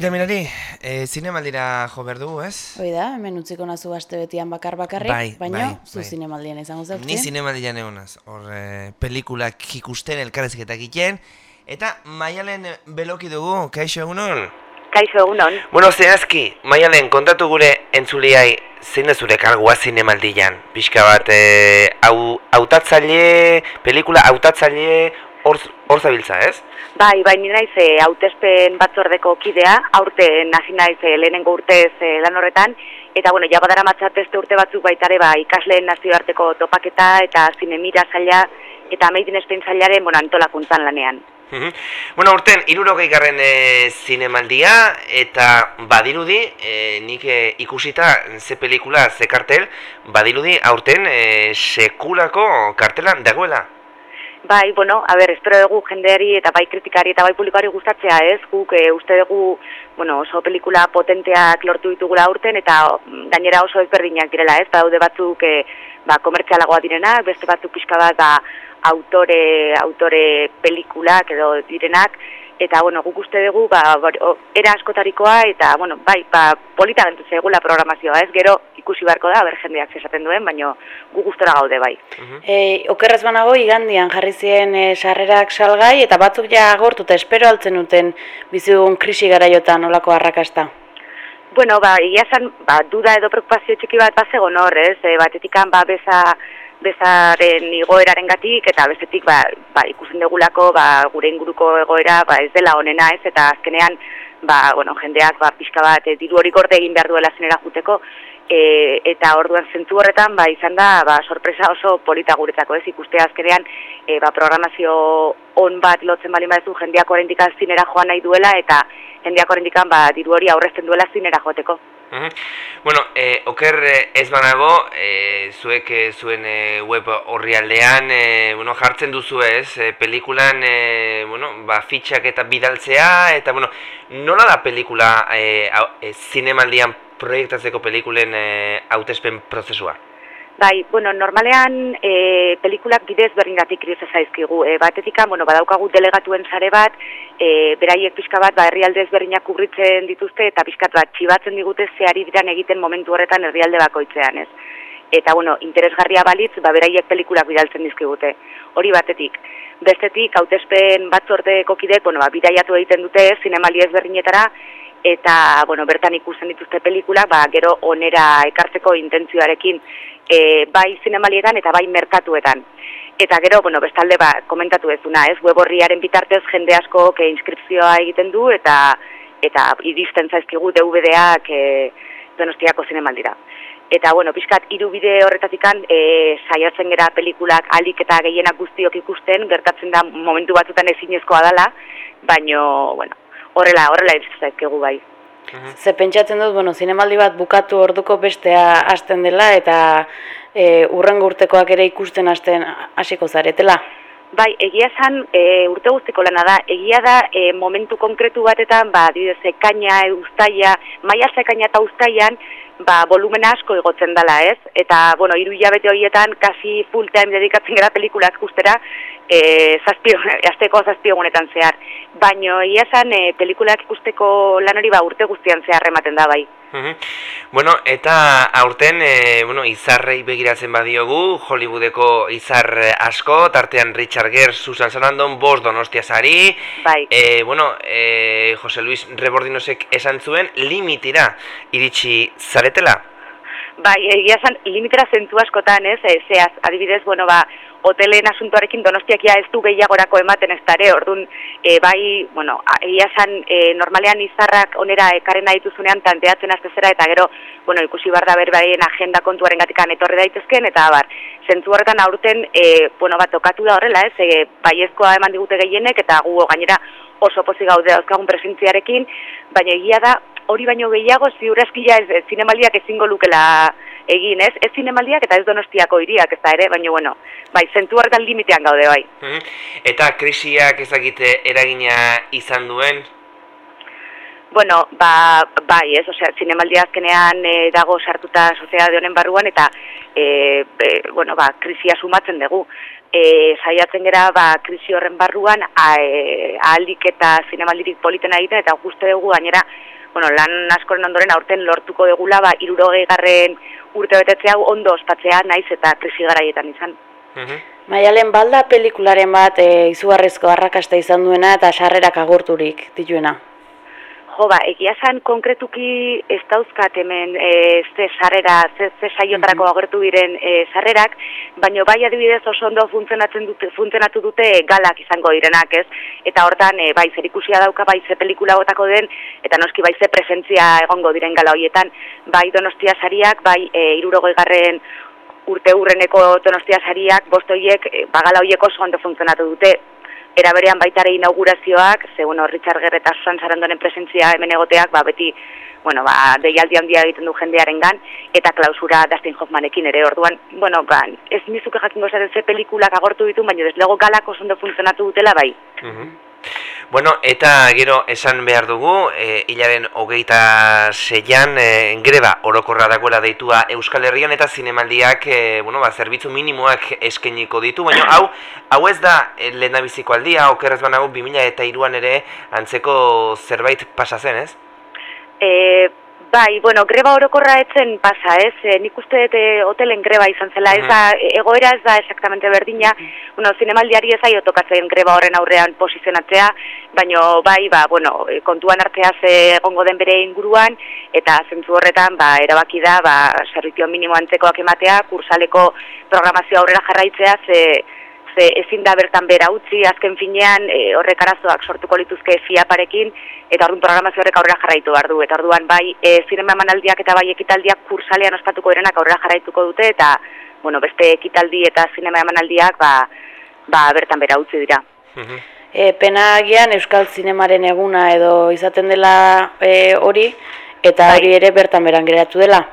Tiramirari, e, zinemaldira jo berdu, ez? Hoi da, hemen utziko nazu aste betian bakar bakarrik, Bai, baina bai, zu bai. zinemaldian izango zautzi. Ni zinemaldian egonaz, hor e, pelikulak ikusten, elkarrezketak egiten, eta maialen beloki dugu, kaixo egunon? Kaixo egunon. Bueno, zehazki, maialen, kontatu gure entzuliai zein da zure kargua zinemaldian? Pixka bat, e, hau, autatzaile, pelikula autatzaile, hor hor zabiltza, ez? Bai, bai, ni naiz e, hautespen batzordeko kidea, aurten hasi naiz e, lehenengo urtez e, lan horretan, eta bueno, ja badara matzat beste urte batzuk baitare ba, ikasleen nazioarteko topaketa eta zinemira zaila eta meidin espen zailaren bueno, antolakuntzan lanean. Bueno, urten, irurogei garren e, zinemaldia, eta badirudi, e, nik e, ikusita ze pelikula, ze kartel, badirudi, aurten e, sekulako kartelan dagoela. Bai, bueno, a ber, espero dugu jendeari eta bai kritikari eta bai publikoari gustatzea, ez? Guk e, uste dugu, bueno, oso pelikula potenteak lortu ditugula urten eta mm, gainera oso ezberdinak direla, ez? Daude batzuk e, ba, komertzialagoa direnak, beste batzuk pixka bat ba, autore, autore pelikulak edo direnak, eta bueno, guk uste dugu ba, era askotarikoa eta bueno, bai, ba, polita gentu zegula programazioa, ez? Gero ikusi beharko da, ber jendeak esaten duen, baino gu gustora gaude bai. E, okerrez banago, igandian jarri ziren e, sarrerak salgai, eta batzuk ja agortu eta espero altzen duten bizidugun krisi garaiotan olako arrakasta. Bueno, ba, egia esan, ba, duda edo preocupazio txiki bat bazegon hor, ez? E, batetikan, ba, beza, bezaren igoeraren gatik, eta bestetik, ba, ba, ikusten dugulako, ba, gure inguruko egoera, ba, ez dela onena, ez? Eta azkenean, ba, bueno, jendeak, ba, pixka bat, e, diru hori gorde egin behar duela zenera juteko, e, eta orduan zentu horretan, ba, izan da, ba, sorpresa oso polita guretzako, ez? Ikustea azkenean, e, ba, programazio on bat lotzen bali badezu, jendeak oraindik zinera joan nahi duela, eta jendeak oraindik ba, diru hori aurrezten duela zinera joateko. Bueno, e, oker e, ez banago, e, zuek zuen e, web horrialdean, e, bueno, jartzen duzu ez, e, pelikulan, e, bueno, ba, fitxak eta bidaltzea, eta, bueno, nola da pelikula e, zinemaldian proiektatzeko pelikulen e, hautespen prozesua? Bai, bueno, normalean e, pelikulak bidez berdingatik iriz zaizkigu. E, batetikan, bueno, badaukagu delegatuen sare bat, e, beraiek pixka bat, ba, herrialde ezberdinak kubritzen dituzte, eta pixkat bat, txibatzen digute zeari diran egiten momentu horretan herrialde bakoitzean, ez? Eta, bueno, interesgarria balitz, ba, beraiek pelikulak bidaltzen dizkigute. Hori batetik. Bestetik, hautespen batzordeko kidek, bueno, ba, bidaiatu egiten dute, zinemali ezberdinetara, eta, bueno, bertan ikusten dituzte pelikulak, ba, gero onera ekartzeko intentzioarekin, e, bai zinemalietan eta bai merkatuetan. Eta gero, bueno, bestalde ba, komentatu ezuna, ez, web horriaren bitartez jende asko ke inskripzioa egiten du eta eta iristen zaizkigu DVD-ak e, Donostiako zinemaldira. Eta, bueno, pixkat, hiru bide horretatikan e, saiatzen gera pelikulak alik eta gehienak guztiok ikusten, gertatzen da momentu batzutan ezinezkoa dela, baino, bueno, horrela, horrela zaizkigu bai. Ze pentsatzen dut, bueno, zinemaldi bat bukatu orduko bestea hasten dela, eta e, urrengo urtekoak ere ikusten hasten hasiko zaretela. Bai, egia esan e, urte guztiko lana da, egia da e, momentu konkretu batetan, ba, adibidez, ekaina, e, ustaia, maia ekaina eta ustaian, ba, volumena asko igotzen dela, ez? Eta, bueno, hiru hilabete horietan, kasi full time dedikatzen gara pelikula ikustera, e, zazpio, azteko zazpiogunetan zehar. Baino, egia esan, e, pelikulak ikusteko lan hori ba, urte guztian zehar ematen da, bai. Bueno, eta aurten, e, bueno, izarrei begiratzen badiogu, Hollywoodeko izar asko, tartean Richard Gere, Susan Sarandon, Bos Donostia Sari, Bai. e, bueno, e, Jose Luis Rebordinosek esan zuen, limitira iritsi zaretela. Bai, egia esan, limitera zentu askotan, ez, e, zehaz, adibidez, bueno, ba, hotelen asuntoarekin donostiakia ez du gehiagorako ematen ez dare, orduan, e, bai, bueno, egia esan, e, normalean izarrak onera ekarren nahi dituzunean tanteatzen aztezera, eta gero, bueno, ikusi behar da berbaien agenda kontuaren gatikan etorri daitezken, eta abar, zentzu horretan aurten, e, bueno, bat, tokatu da horrela, ez, e, baiezkoa eman digute gehienek, eta gu gainera oso pozik gaude dauzkagun presentziarekin, baina egia da, hori baino gehiago ziurazkila ez, zinemaldiak ezingo lukela egin, ez? Ez zinemaldiak eta ez donostiako hiriak ez da ere, baina bueno, bai, zentu horretan limitean gaude bai. Eta krisiak ezakite eragina izan duen, Bueno, ba, bai, ez, osea, zinemaldia azkenean e, dago sartuta soziedade honen barruan eta e, be, bueno, ba, krisia sumatzen dugu. E, saiatzen gera ba, krisi horren barruan a, e, ahaldik eta zinemaldirik politena egiten eta guzti dugu gainera bueno, lan askoren ondoren aurten lortuko degula, ba, irurogei garren urte betetzea ondo ospatzea naiz eta krisi garaietan izan. Mhm. Maialen balda pelikularen bat e, izugarrizko arrakasta izan duena eta sarrerak agurturik dituena. Jo, ba, egia zan konkretuki ez dauzkat hemen e, ze sarrera, ze, ze saiotarako mm agertu diren e, sarrerak, baino bai adibidez oso ondo funtzionatzen dute, funtzionatu dute galak izango direnak, ez? Eta hortan, e, bai, zer ikusia dauka, bai, ze pelikula gotako den, eta noski bai, ze presentzia egongo diren gala horietan, bai, donostia sariak, bai, e, irurogoi garren urte urreneko donostia sariak, bostoiek, e, bagala horiek oso ondo funtzionatu dute, era berean baitare inaugurazioak, ze bueno, Richard Gere eta Susan Sarandonen presentzia hemen egoteak, ba beti, bueno, ba deialdi handia egiten du jendearengan eta klausura Dustin Hoffmanekin ere. Orduan, bueno, ba ez nizuke jakingo zer ze pelikulak agortu ditu, baina deslego galako oso ondo funtzionatu dutela bai. Mhm. Bueno, eta gero esan behar dugu, e, hilaren hogeita zeian e, greba orokorra dagoela deitua Euskal Herrian eta zinemaldiak e, bueno, ba, zerbitzu minimoak eskeniko ditu, baina hau hau ez da e, lehendabiziko aldia, okerrez banago 2000 eta iruan ere antzeko zerbait pasa zen, ez? E, Bai, bueno, greba orokorra etzen pasa, ez? E, nik uste dut eh, hotelen greba izan zela, ez da, egoera ez da exactamente berdina, bueno, zinemaldiari ez aio tokatzen greba horren aurrean posizionatzea, baino bai, ba, bueno, eh, kontuan artea ze egongo den bere inguruan, eta zentzu horretan, ba, erabaki da, ba, servizio minimo antzekoak ematea, kursaleko programazio aurrera jarraitzea, ze, ze ezin da bertan bera utzi, azken finean e, horrek arazoak sortuko lituzke fiaparekin, eta orduan programazio horrek aurrera jarraitu behar du. Eta orduan bai, e, zinema emanaldiak eta bai ekitaldiak kursalean ospatuko direnak aurrera jarraituko dute, eta bueno, beste ekitaldi eta zinema emanaldiak ba, ba, bertan bera utzi dira. E, pena agian Euskal Zinemaren eguna edo izaten dela e, hori, eta bai. hori ere bertan beran geratu dela.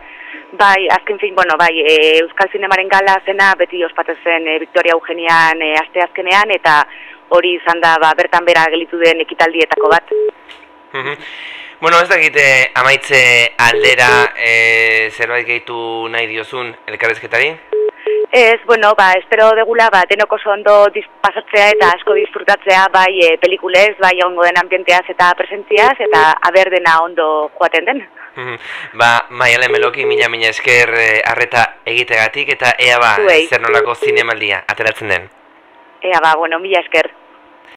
Bai, azken fin, bueno, bai, e, Euskal Zinemaren gala zena beti ospatzen e, Victoria Eugenian e, aste azkenean, eta hori izan da ba, bertan bera gelitu den ekitaldietako bat. bueno, ez da egite amaitze aldera e, zerbait gehitu nahi diozun elkarrezketari? Ez, bueno, ba, espero degula, ba, denok oso ondo pasatzea eta asko disfrutatzea bai e, pelikulez, bai ongo den ambienteaz eta presentziaz, eta aber dena ondo joaten den. Ba, maiale meloki, mina mina esker eh, arreta egitegatik eta ea ba, zer nolako zinemaldia ateratzen den. Ea ba, bueno, mila esker.